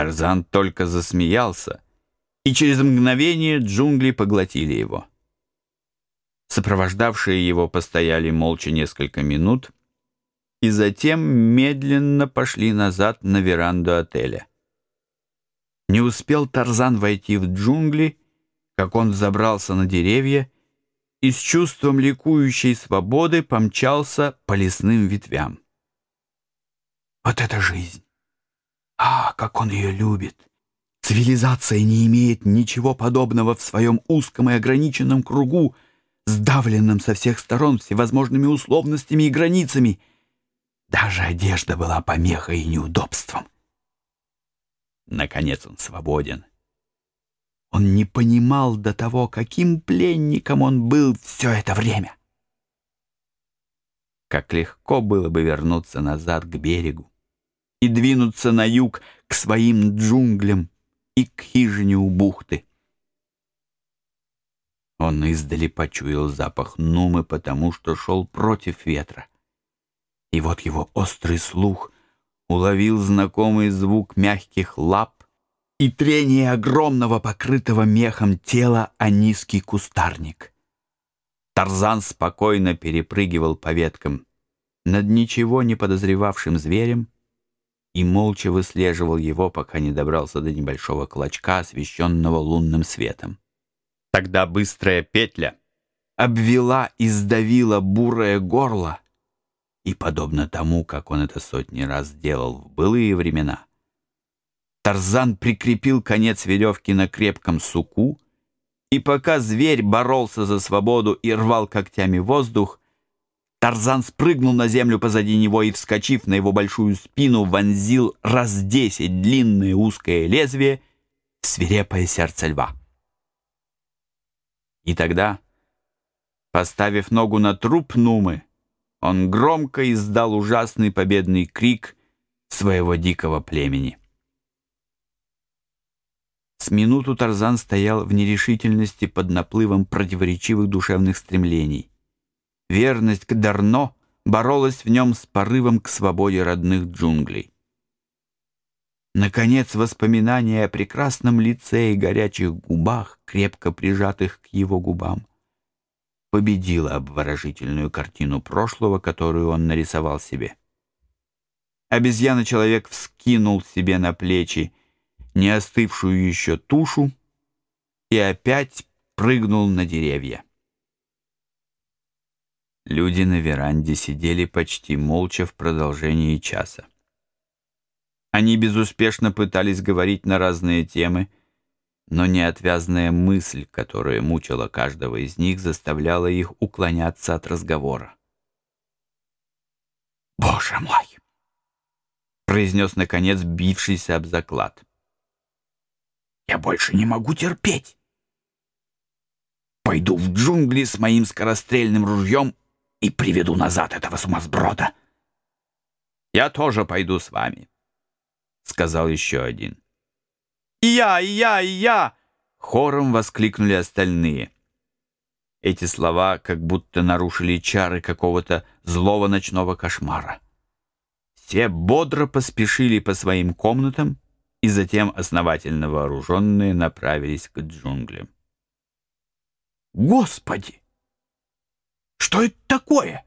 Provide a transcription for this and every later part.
Тарзан только засмеялся, и через мгновение джунгли поглотили его. Сопровождавшие его постояли молча несколько минут и затем медленно пошли назад на веранду отеля. Не успел Тарзан войти в джунгли, как он взобрался на деревья и с чувством ликующей свободы помчался по лесным ветвям. Вот это жизнь! А, как он ее любит! Цивилизация не имеет ничего подобного в своем узком и ограниченном кругу, сдавленном со всех сторон всевозможными условностями и границами. Даже одежда была помехой и неудобством. Наконец он свободен. Он не понимал до того, каким пленником он был все это время. Как легко было бы вернуться назад к берегу и двинуться на юг к своим джунглям и к хижине у бухты. Он издали почуял запах нумы, потому что шел против ветра. И вот его острый слух уловил знакомый звук мягких лап и трение огромного покрытого мехом тела о низкий кустарник. Тарзан спокойно перепрыгивал по веткам над ничего не подозревавшим зверем и молча выслеживал его, пока не добрался до небольшого клочка, освещенного лунным светом. Тогда быстрая петля обвела и сдавила бурое горло, и, подобно тому, как он это сотни раз делал в былые времена, Тарзан прикрепил конец веревки на крепком суку, и пока зверь боролся за свободу и рвал когтями воздух, Тарзан спрыгнул на землю позади него и, вскочив на его большую спину, вонзил раз десять длинное узкое лезвие в свирепое сердце льва. И тогда, поставив ногу на труп Нумы, он громко издал ужасный победный крик своего дикого племени. С минуту Тарзан стоял в нерешительности под наплывом противоречивых душевных стремлений. Верность к Дарно боролась в нем с порывом к свободе родных джунглей. Наконец, воспоминания о прекрасном лице и горячих губах, крепко прижатых к его губам, победило обворожительную картину прошлого, которую он нарисовал себе. Обезьяна-человек вскинул себе на плечи не остывшую еще тушу и опять прыгнул на деревья. Люди на веранде сидели почти молча в продолжении часа. Они безуспешно пытались говорить на разные темы, но неотвязная мысль, которая мучила каждого из них, заставляла их уклоняться от разговора. «Боже мой!» — произнес, наконец, бившийся об заклад. «Я больше не могу терпеть! Пойду в джунгли с моим скорострельным ружьем и приведу назад этого сумасброда!» «Я тоже пойду с вами», сказал еще один. «И я, и я, и я!» Хором воскликнули остальные. Эти слова как будто нарушили чары какого-то злого ночного кошмара. Все бодро поспешили по своим комнатам и затем основательно вооруженные направились к джунглям. «Господи! Что это такое?»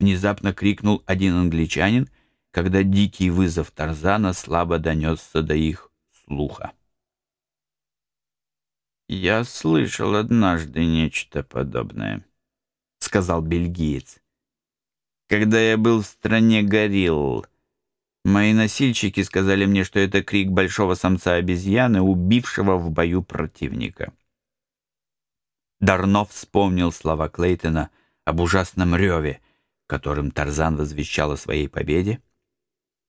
Внезапно крикнул один англичанин — когда дикий вызов Тарзана слабо донесся до их слуха. «Я слышал однажды нечто подобное», — сказал бельгиец. «Когда я был в стране горилл, мои носильщики сказали мне, что это крик большого самца обезьяны, убившего в бою противника». Дарнов вспомнил слова Клейтона об ужасном реве, которым Тарзан возвещал о своей победе,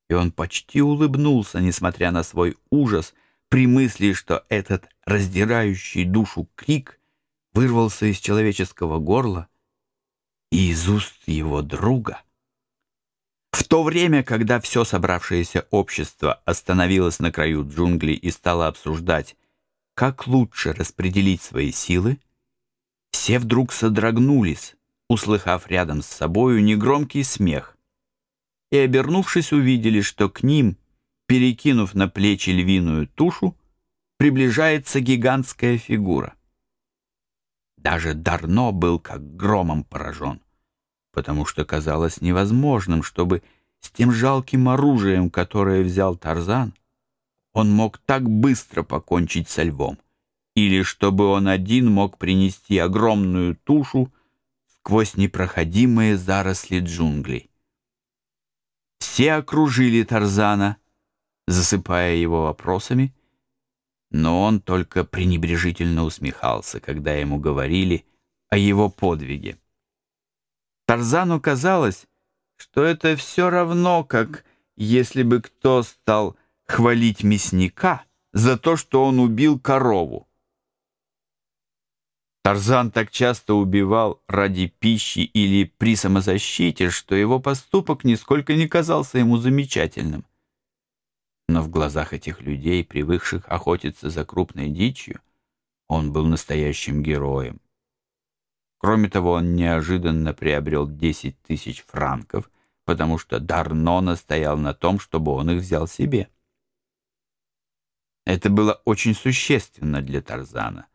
и он почти улыбнулся, несмотря на свой ужас, при мысли, что этот раздирающий душу крик вырвался из человеческого горла и из уст его друга. В то время, когда все собравшееся общество остановилось на краю джунглей и стало обсуждать, как лучше распределить свои силы, все вдруг содрогнулись, услыхав рядом с собою негромкий смех, и, обернувшись, увидели, что к ним перекинув на плечи львиную тушу, приближается гигантская фигура. Даже Дарно был как громом поражен, потому что казалось невозможным, чтобы с тем жалким оружием, которое взял Тарзан, он мог так быстро покончить со львом, или чтобы он один мог принести огромную тушу сквозь непроходимые заросли джунглей. Все окружили Тарзана, засыпая его вопросами, но он только пренебрежительно усмехался, когда ему говорили о его подвиге. Тарзану казалось, что это все равно, как если бы кто стал хвалить мясника за то, что он убил корову. Тарзан так часто убивал ради пищи или при самозащите, что его поступок нисколько не казался ему замечательным. Но в глазах этих людей, привыкших охотиться за крупной дичью, он был настоящим героем. Кроме того, он неожиданно приобрел 10 тысяч франков, потому что Дарно настоял на том, чтобы он их взял себе. Это было очень существенно для Тарзана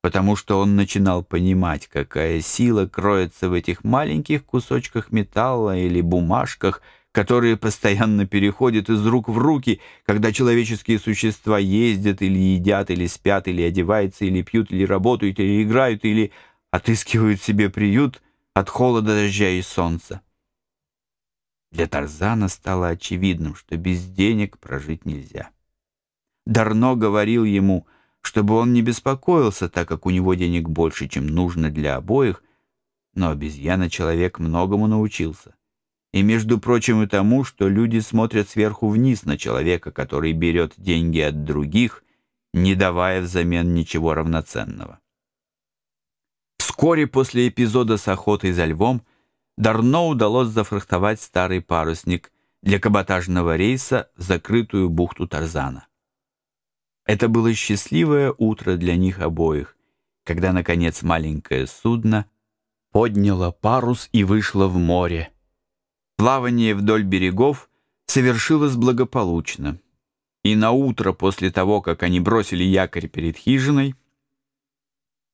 потому что он начинал понимать, какая сила кроется в этих маленьких кусочках металла или бумажках, которые постоянно переходят из рук в руки, когда человеческие существа ездят или едят, или спят, или одеваются, или пьют, или работают, или играют, или отыскивают себе приют от холода, дождя и солнца. Для Тарзана стало очевидным, что без денег прожить нельзя. Дарно говорил ему — чтобы он не беспокоился, так как у него денег больше, чем нужно для обоих, но обезьяна-человек многому научился. И, между прочим, и тому, что люди смотрят сверху вниз на человека, который берет деньги от других, не давая взамен ничего равноценного. Вскоре после эпизода с охотой за львом Дарно удалось зафрахтовать старый парусник для каботажного рейса в закрытую бухту Тарзана. Это было счастливое утро для них обоих, когда, наконец, маленькое судно подняло парус и вышло в море. Плавание вдоль берегов совершилось благополучно, и на утро после того, как они бросили якорь перед хижиной,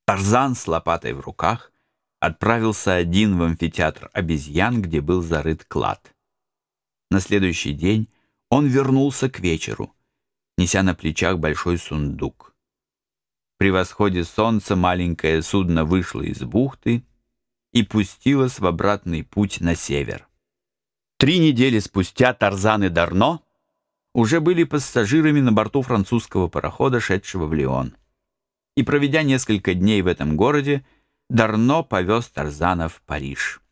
Тарзан с лопатой в руках отправился один в амфитеатр обезьян, где был зарыт клад. На следующий день он вернулся к вечеру неся на плечах большой сундук. При восходе солнца маленькое судно вышло из бухты и пустилось в обратный путь на север. Три недели спустя Тарзан и Дарно уже были пассажирами на борту французского парохода, шедшего в Лион. И проведя несколько дней в этом городе, Дарно повез Тарзана в Париж.